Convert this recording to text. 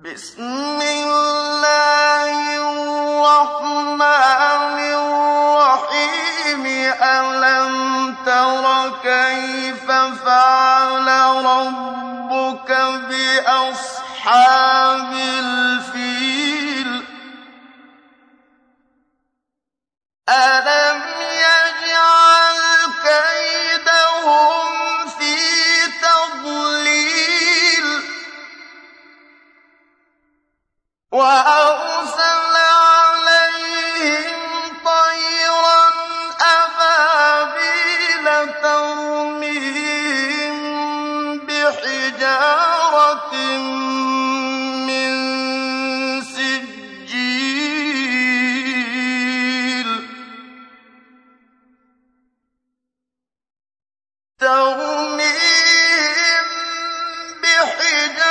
بسم الله الرحمن الرحيم. ألم تر كيف فعل ربك بأصحاب الفيل؟ ألم وأرسل عليهم طيرا أبابيل ترميهم بحجارة من سجيل. ترميهم بحجارة